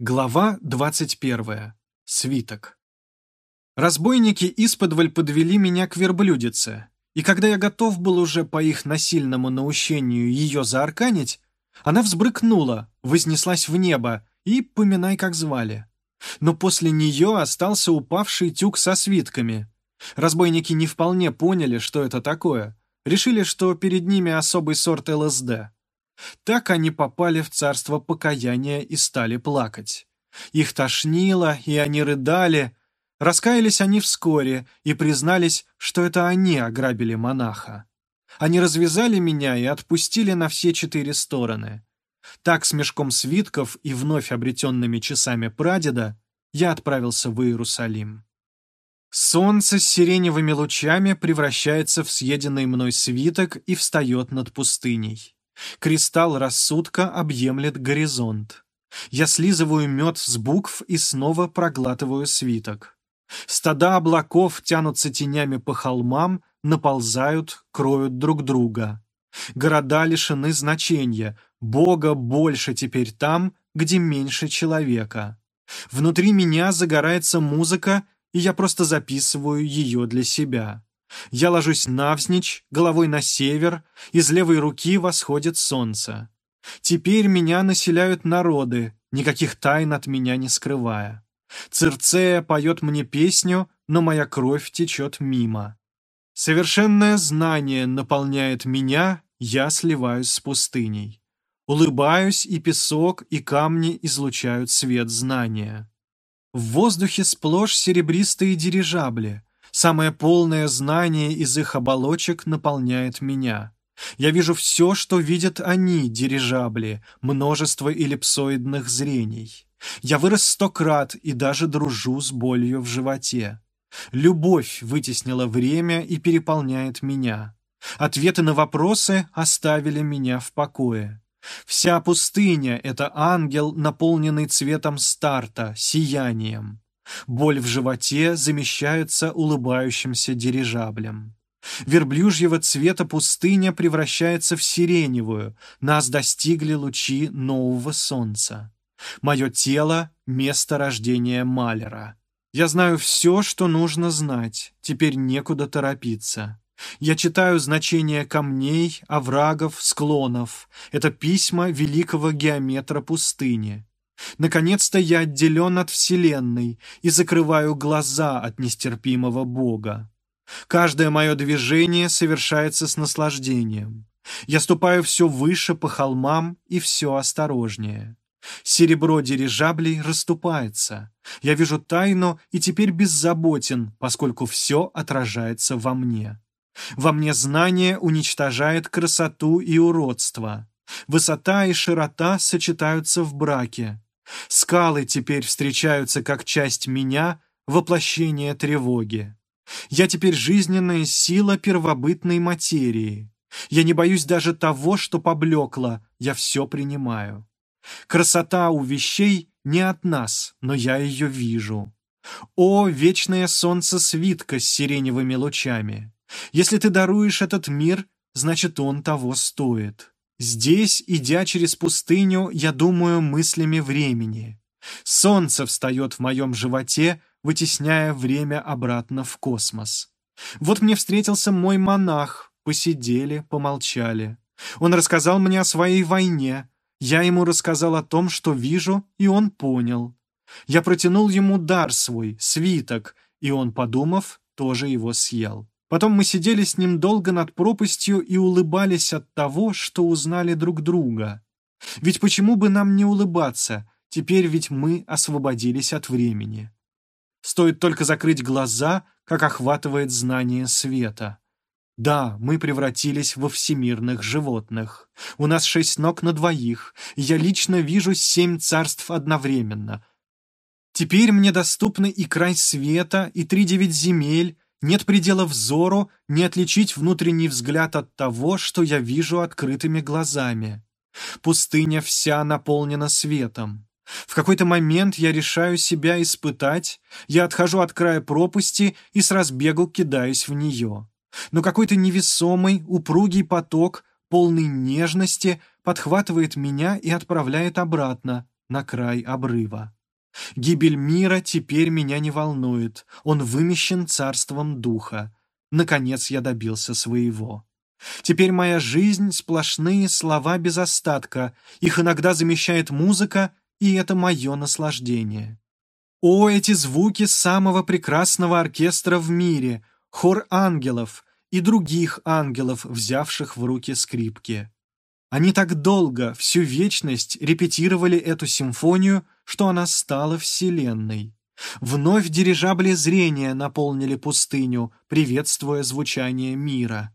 Глава 21. Свиток. Разбойники исподволь подвели меня к верблюдице, и когда я готов был уже по их насильному наущению ее заарканить, она взбрыкнула, вознеслась в небо и, поминай, как звали. Но после нее остался упавший тюк со свитками. Разбойники не вполне поняли, что это такое. Решили, что перед ними особый сорт ЛСД. Так они попали в царство покаяния и стали плакать. Их тошнило, и они рыдали. Раскаялись они вскоре и признались, что это они ограбили монаха. Они развязали меня и отпустили на все четыре стороны. Так, с мешком свитков и вновь обретенными часами прадеда, я отправился в Иерусалим. Солнце с сиреневыми лучами превращается в съеденный мной свиток и встает над пустыней. Кристалл рассудка объемлет горизонт. Я слизываю мед с букв и снова проглатываю свиток. Стада облаков тянутся тенями по холмам, наползают, кроют друг друга. Города лишены значения, Бога больше теперь там, где меньше человека. Внутри меня загорается музыка, и я просто записываю ее для себя. Я ложусь навзничь, головой на север, из левой руки восходит солнце. Теперь меня населяют народы, никаких тайн от меня не скрывая. Цирцея поет мне песню, но моя кровь течет мимо. Совершенное знание наполняет меня, я сливаюсь с пустыней. Улыбаюсь, и песок, и камни излучают свет знания. В воздухе сплошь серебристые дирижабли — Самое полное знание из их оболочек наполняет меня. Я вижу все, что видят они, дирижабли, множество эллипсоидных зрений. Я вырос сто крат и даже дружу с болью в животе. Любовь вытеснила время и переполняет меня. Ответы на вопросы оставили меня в покое. Вся пустыня — это ангел, наполненный цветом старта, сиянием. Боль в животе замещается улыбающимся дирижаблем. Верблюжьего цвета пустыня превращается в сиреневую, нас достигли лучи нового солнца. Мое тело — место рождения Малера. Я знаю все, что нужно знать, теперь некуда торопиться. Я читаю значения камней, оврагов, склонов. Это письма великого геометра пустыни. Наконец-то я отделен от Вселенной и закрываю глаза от нестерпимого Бога. Каждое мое движение совершается с наслаждением. Я ступаю все выше по холмам и все осторожнее. Серебро дирижаблей расступается. Я вижу тайну и теперь беззаботен, поскольку все отражается во мне. Во мне знание уничтожает красоту и уродство. Высота и широта сочетаются в браке. Скалы теперь встречаются как часть меня, воплощение тревоги. Я теперь жизненная сила первобытной материи. Я не боюсь даже того, что поблекло, я все принимаю. Красота у вещей не от нас, но я ее вижу. О, вечное солнце свитка с сиреневыми лучами! Если ты даруешь этот мир, значит, он того стоит. Здесь, идя через пустыню, я думаю мыслями времени. Солнце встает в моем животе, вытесняя время обратно в космос. Вот мне встретился мой монах, посидели, помолчали. Он рассказал мне о своей войне. Я ему рассказал о том, что вижу, и он понял. Я протянул ему дар свой, свиток, и он, подумав, тоже его съел. Потом мы сидели с ним долго над пропастью и улыбались от того, что узнали друг друга. Ведь почему бы нам не улыбаться? Теперь ведь мы освободились от времени. Стоит только закрыть глаза, как охватывает знание света. Да, мы превратились во всемирных животных. У нас шесть ног на двоих, я лично вижу семь царств одновременно. Теперь мне доступны и край света, и три девять земель, нет предела взору, не отличить внутренний взгляд от того, что я вижу открытыми глазами. Пустыня вся наполнена светом. В какой-то момент я решаю себя испытать, я отхожу от края пропасти и с разбегу кидаюсь в нее. Но какой-то невесомый, упругий поток, полный нежности, подхватывает меня и отправляет обратно, на край обрыва. Гибель мира теперь меня не волнует, он вымещен царством духа. Наконец я добился своего. Теперь моя жизнь — сплошные слова без остатка, их иногда замещает музыка, и это мое наслаждение. О, эти звуки самого прекрасного оркестра в мире, хор ангелов и других ангелов, взявших в руки скрипки. Они так долго, всю вечность репетировали эту симфонию, что она стала вселенной. Вновь дирижабли зрения наполнили пустыню, приветствуя звучание мира.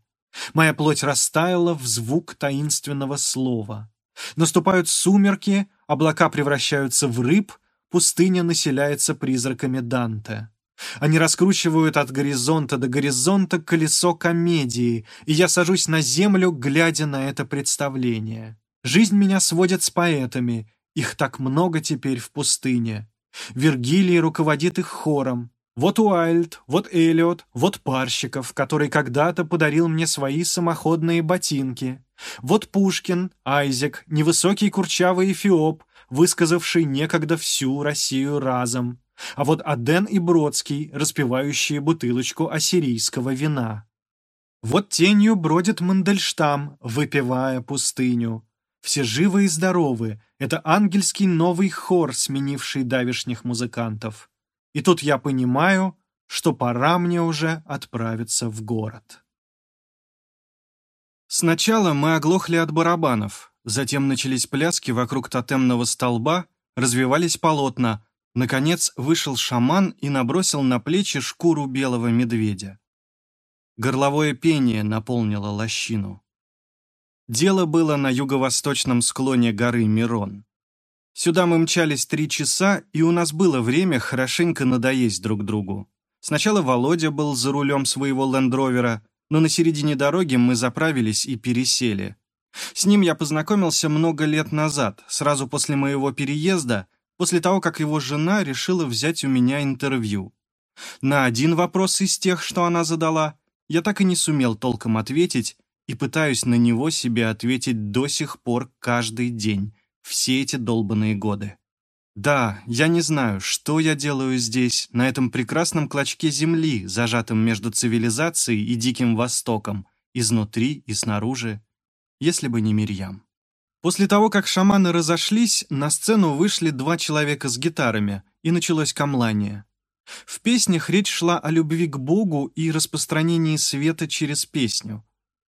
Моя плоть растаяла в звук таинственного слова. Наступают сумерки, облака превращаются в рыб, пустыня населяется призраками Данте. Они раскручивают от горизонта до горизонта колесо комедии, и я сажусь на землю, глядя на это представление. Жизнь меня сводит с поэтами, их так много теперь в пустыне. Вергилий руководит их хором. Вот Уайльд, вот Эллиот, вот Парщиков, который когда-то подарил мне свои самоходные ботинки. Вот Пушкин, Айзек, невысокий курчавый эфиоп, высказавший некогда всю Россию разом. А вот Аден и Бродский, распивающие бутылочку ассирийского вина. Вот тенью бродит Мандельштам, выпивая пустыню. Все живы и здоровы, это ангельский новый хор, сменивший давишних музыкантов. И тут я понимаю, что пора мне уже отправиться в город. Сначала мы оглохли от барабанов, затем начались пляски вокруг тотемного столба, развивались полотна, наконец вышел шаман и набросил на плечи шкуру белого медведя. Горловое пение наполнило лощину. Дело было на юго-восточном склоне горы Мирон. Сюда мы мчались три часа, и у нас было время хорошенько надоесть друг другу. Сначала Володя был за рулем своего лендровера, но на середине дороги мы заправились и пересели. С ним я познакомился много лет назад, сразу после моего переезда, после того, как его жена решила взять у меня интервью. На один вопрос из тех, что она задала, я так и не сумел толком ответить, и пытаюсь на него себе ответить до сих пор каждый день, все эти долбанные годы. Да, я не знаю, что я делаю здесь, на этом прекрасном клочке земли, зажатом между цивилизацией и Диким Востоком, изнутри и снаружи, если бы не Мирьям. После того, как шаманы разошлись, на сцену вышли два человека с гитарами, и началось камлание. В песнях речь шла о любви к Богу и распространении света через песню.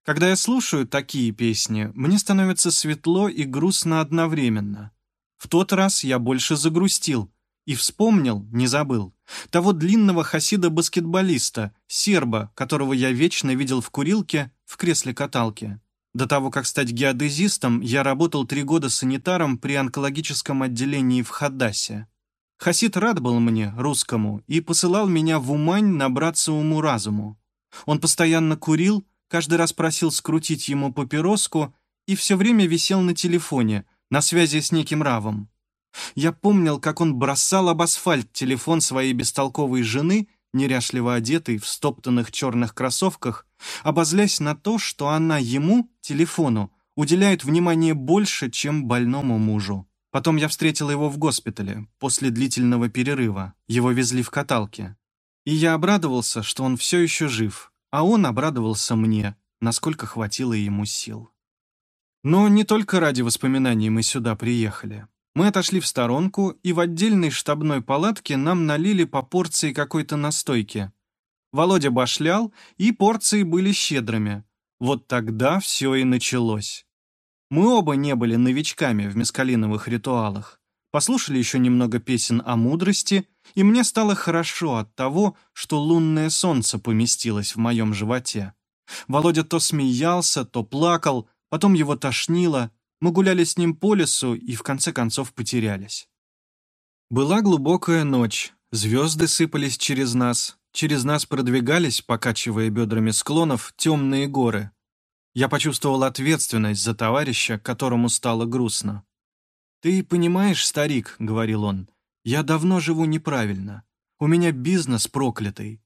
Когда я слушаю такие песни, мне становится светло и грустно одновременно. В тот раз я больше загрустил и вспомнил, не забыл, того длинного хасида-баскетболиста, серба, которого я вечно видел в курилке в кресле-каталке. До того, как стать геодезистом, я работал три года санитаром при онкологическом отделении в Хадасе. Хасид рад был мне, русскому, и посылал меня в Умань набраться уму-разуму. Он постоянно курил, каждый раз просил скрутить ему папироску и все время висел на телефоне, на связи с неким Равом. Я помнил, как он бросал об асфальт телефон своей бестолковой жены, неряшливо одетой в стоптанных черных кроссовках, обозлясь на то, что она ему, телефону, уделяет внимание больше, чем больному мужу. Потом я встретил его в госпитале, после длительного перерыва. Его везли в каталке. И я обрадовался, что он все еще жив, а он обрадовался мне, насколько хватило ему сил. Но не только ради воспоминаний мы сюда приехали. Мы отошли в сторонку, и в отдельной штабной палатке нам налили по порции какой-то настойки. Володя башлял, и порции были щедрыми. Вот тогда все и началось. Мы оба не были новичками в мескалиновых ритуалах. Послушали еще немного песен о мудрости — и мне стало хорошо от того, что лунное солнце поместилось в моем животе. Володя то смеялся, то плакал, потом его тошнило, мы гуляли с ним по лесу и в конце концов потерялись. Была глубокая ночь, звезды сыпались через нас, через нас продвигались, покачивая бедрами склонов, темные горы. Я почувствовал ответственность за товарища, которому стало грустно. «Ты понимаешь, старик», — говорил он, — я давно живу неправильно. У меня бизнес проклятый.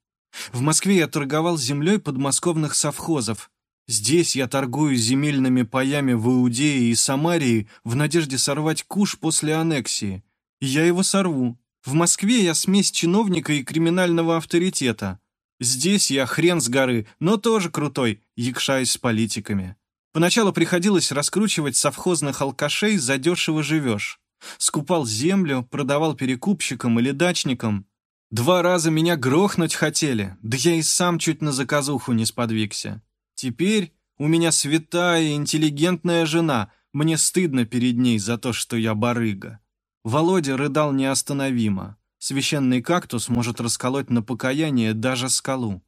В Москве я торговал землей подмосковных совхозов. Здесь я торгую земельными паями в Иудее и Самарии в надежде сорвать куш после аннексии. И я его сорву. В Москве я смесь чиновника и криминального авторитета. Здесь я хрен с горы, но тоже крутой, якшаюсь с политиками. Поначалу приходилось раскручивать совхозных алкашей задешево живешь. Скупал землю, продавал перекупщикам или дачникам. Два раза меня грохнуть хотели, да я и сам чуть на заказуху не сподвигся. Теперь у меня святая интеллигентная жена, мне стыдно перед ней за то, что я барыга. Володя рыдал неостановимо. Священный кактус может расколоть на покаяние даже скалу.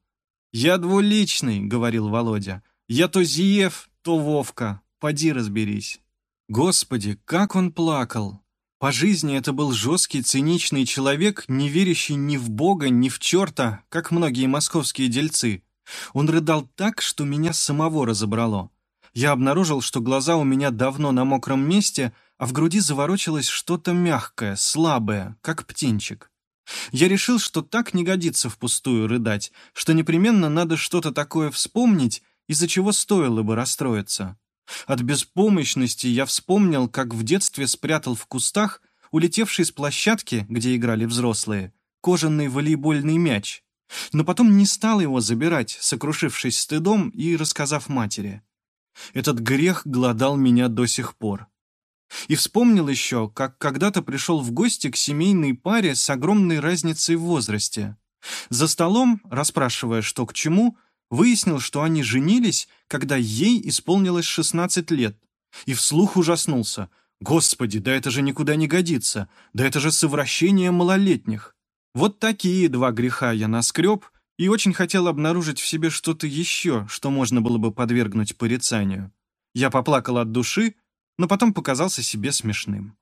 «Я двуличный», — говорил Володя. «Я то Зиев, то Вовка. Поди разберись». Господи, как он плакал! По жизни это был жесткий, циничный человек, не верящий ни в Бога, ни в черта, как многие московские дельцы. Он рыдал так, что меня самого разобрало. Я обнаружил, что глаза у меня давно на мокром месте, а в груди заворочилось что-то мягкое, слабое, как птенчик. Я решил, что так не годится впустую рыдать, что непременно надо что-то такое вспомнить, из-за чего стоило бы расстроиться. От беспомощности я вспомнил, как в детстве спрятал в кустах, улетевший с площадки, где играли взрослые, кожаный волейбольный мяч. Но потом не стал его забирать, сокрушившись стыдом и рассказав матери. Этот грех глодал меня до сих пор. И вспомнил еще, как когда-то пришел в гости к семейной паре с огромной разницей в возрасте. За столом, расспрашивая, что к чему, Выяснил, что они женились, когда ей исполнилось 16 лет. И вслух ужаснулся. «Господи, да это же никуда не годится! Да это же совращение малолетних!» Вот такие два греха я наскреб и очень хотел обнаружить в себе что-то еще, что можно было бы подвергнуть порицанию. Я поплакал от души, но потом показался себе смешным.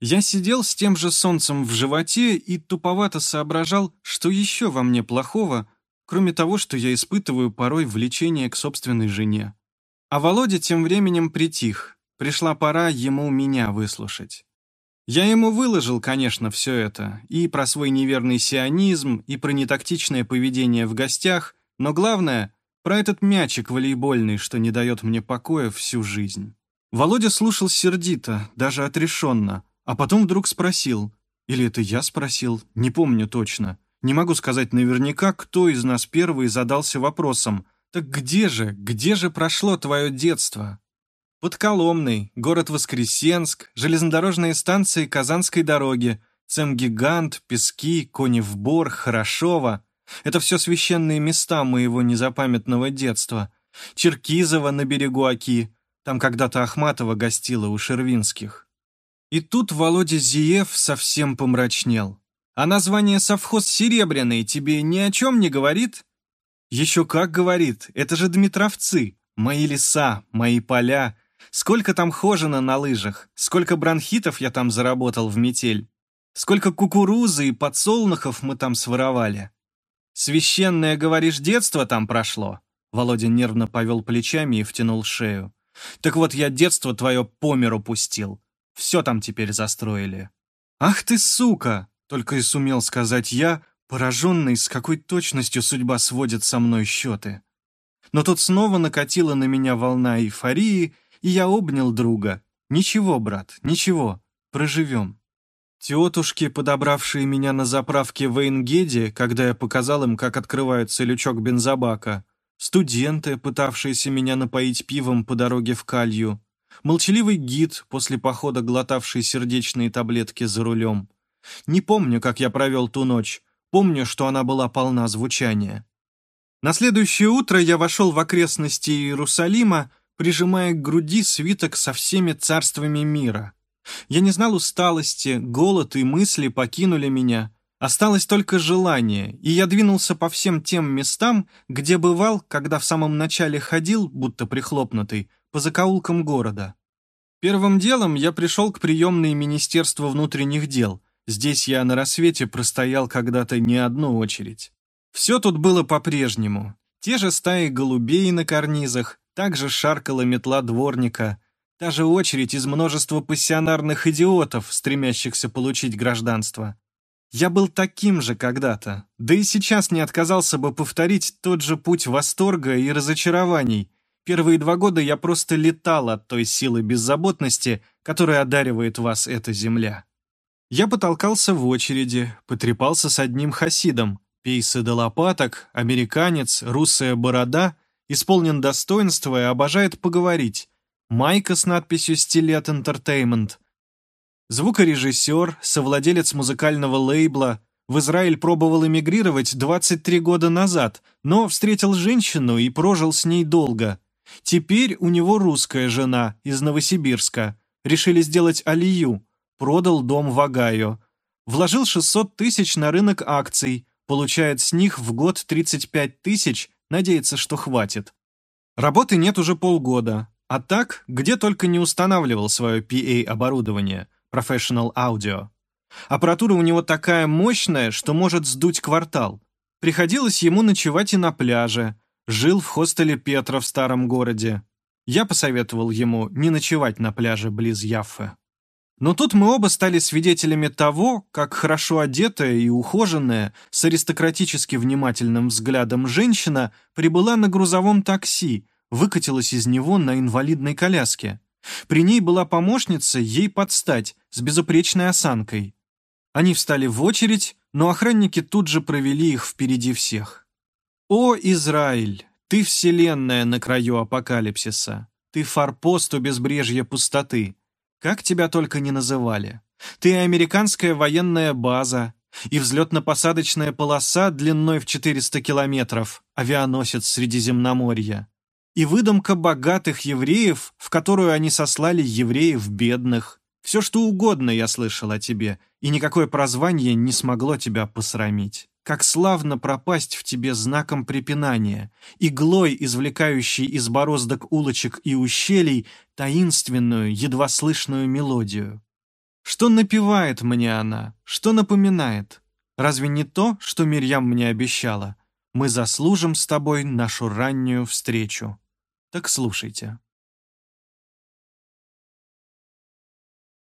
Я сидел с тем же солнцем в животе и туповато соображал, что еще во мне плохого, кроме того, что я испытываю порой влечение к собственной жене. А Володя тем временем притих, пришла пора ему меня выслушать. Я ему выложил, конечно, все это, и про свой неверный сионизм, и про нетактичное поведение в гостях, но главное — про этот мячик волейбольный, что не дает мне покоя всю жизнь. Володя слушал сердито, даже отрешенно, а потом вдруг спросил, или это я спросил, не помню точно — не могу сказать наверняка, кто из нас первый задался вопросом, так где же, где же прошло твое детство? Подколомный, город Воскресенск, железнодорожные станции Казанской дороги, Цемгигант, Пески, Коневбор, Хорошово. Это все священные места моего незапамятного детства. Черкизово на берегу Оки, там когда-то Ахматова гостила у Шервинских. И тут Володя Зиев совсем помрачнел. А название совхоз «Серебряный» тебе ни о чем не говорит? Еще как говорит, это же Дмитровцы, мои леса, мои поля. Сколько там хожено на лыжах, сколько бронхитов я там заработал в метель, сколько кукурузы и подсолнухов мы там своровали. Священное, говоришь, детство там прошло? Володя нервно повел плечами и втянул шею. Так вот, я детство твое по миру пустил. Все там теперь застроили. Ах ты, сука! Только и сумел сказать я, пораженный, с какой точностью судьба сводит со мной счеты. Но тут снова накатила на меня волна эйфории, и я обнял друга. «Ничего, брат, ничего, проживем». Тетушки, подобравшие меня на заправке в Эйнгеде, когда я показал им, как открывается лючок бензобака, студенты, пытавшиеся меня напоить пивом по дороге в Калью, молчаливый гид, после похода глотавший сердечные таблетки за рулем, не помню, как я провел ту ночь. Помню, что она была полна звучания. На следующее утро я вошел в окрестности Иерусалима, прижимая к груди свиток со всеми царствами мира. Я не знал усталости, голод и мысли покинули меня. Осталось только желание, и я двинулся по всем тем местам, где бывал, когда в самом начале ходил, будто прихлопнутый, по закоулкам города. Первым делом я пришел к приемной Министерства внутренних дел, Здесь я на рассвете простоял когда-то не одну очередь. Все тут было по-прежнему. Те же стаи голубей на карнизах, также шаркала метла дворника, та же очередь из множества пассионарных идиотов, стремящихся получить гражданство. Я был таким же когда-то, да и сейчас не отказался бы повторить тот же путь восторга и разочарований, Первые два года я просто летал от той силы беззаботности, которая одаривает вас эта земля. Я потолкался в очереди, потрепался с одним хасидом, пейсы до лопаток, американец, русая борода, исполнен достоинства и обожает поговорить, майка с надписью «Стилет Entertainment», звукорежиссер, совладелец музыкального лейбла, в Израиль пробовал эмигрировать 23 года назад, но встретил женщину и прожил с ней долго. Теперь у него русская жена из Новосибирска. Решили сделать алию. Продал дом в Огайо. Вложил 600 тысяч на рынок акций. Получает с них в год 35 тысяч, надеется, что хватит. Работы нет уже полгода. А так, где только не устанавливал свое PA-оборудование, Professional Audio. Аппаратура у него такая мощная, что может сдуть квартал. Приходилось ему ночевать и на пляже. Жил в хостеле Петра в старом городе. Я посоветовал ему не ночевать на пляже близ Яффе. Но тут мы оба стали свидетелями того, как хорошо одетая и ухоженная, с аристократически внимательным взглядом женщина прибыла на грузовом такси, выкатилась из него на инвалидной коляске. При ней была помощница ей подстать, с безупречной осанкой. Они встали в очередь, но охранники тут же провели их впереди всех. «О, Израиль, ты вселенная на краю апокалипсиса, ты форпост у безбрежья пустоты, как тебя только не называли. Ты американская военная база, и взлетно-посадочная полоса длиной в 400 километров, авианосец Средиземноморья, и выдумка богатых евреев, в которую они сослали евреев бедных, все, что угодно я слышал о тебе, и никакое прозвание не смогло тебя посрамить. Как славно пропасть в тебе знаком препинания, иглой, извлекающей из бороздок улочек и ущелий таинственную, едва слышную мелодию. Что напевает мне она, что напоминает? Разве не то, что Мирьям мне обещала? Мы заслужим с тобой нашу раннюю встречу. Так слушайте.